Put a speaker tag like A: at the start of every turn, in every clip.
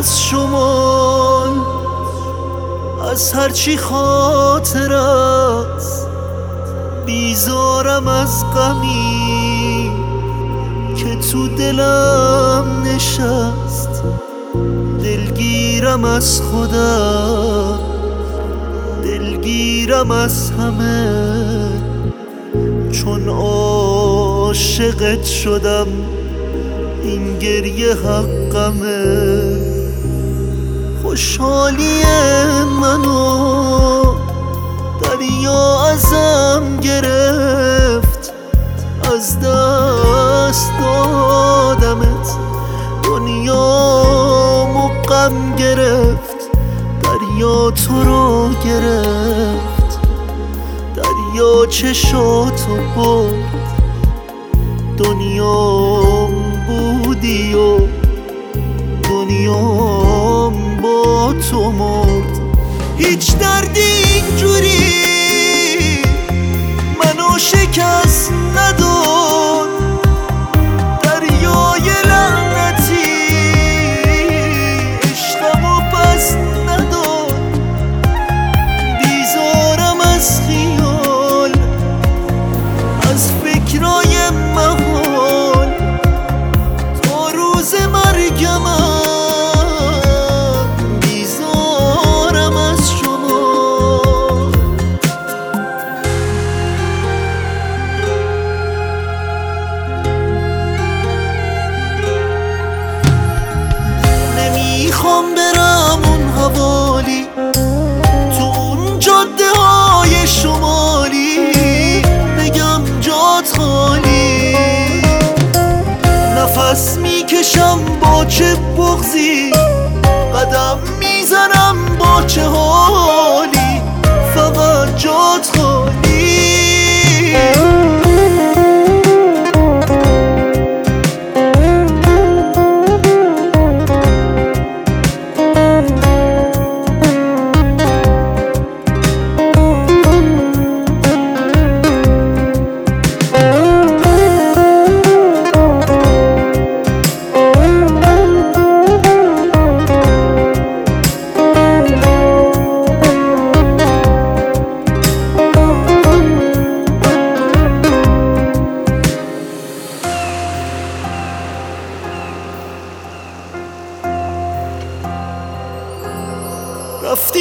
A: از شمال از هرچی خاطر است. بیزارم از غمی که تو دلم نشست. دلگیرم از خودم دلگیرم از همه. چون عاشقت شدم این گریه حقمه. خوشحالی منو دریا ازم گرفت. از دست دادمت دنیا غم گرفت. دریا تو رو گرفت. دریا چشاتو برد. دنیام بودی و دنیام با تو مرد هیچ دردی اینجوری چه بغزی قدم می‌زنم با چه حالی؟ فقط جات خالی.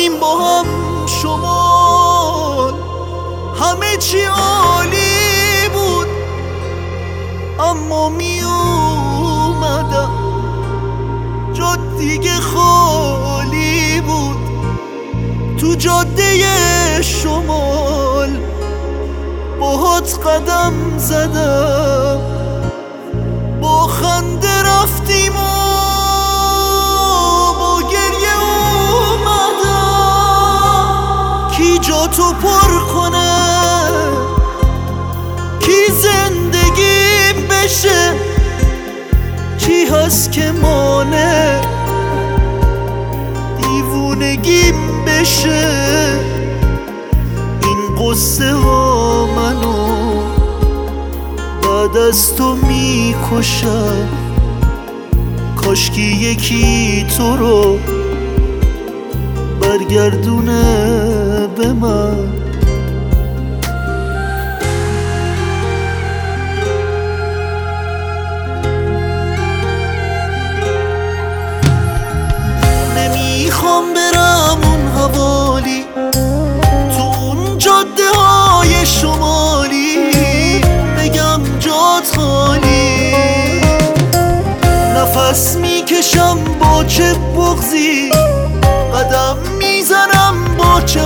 A: رفتیم با هم شمال. همه چی عالی بود اما می اومدم. جا دیگه خالی بود. تو جاده شمال باهات قدم زدم. با خنده رفتیم جا تو پر کنه. کی زندگیم بشه؟ کی هست که مانه؟ دیوونگیم بشه. این قصه ها منو بعد از تو می‌کشم کاشکی یکی تو رو برگردونه. به من نمی‌خوام برم اون حوالی تو اون جاده های شمالی بگم جات خالی. نفس می‌کشم با چه بغزی قدم می‌زنم با چه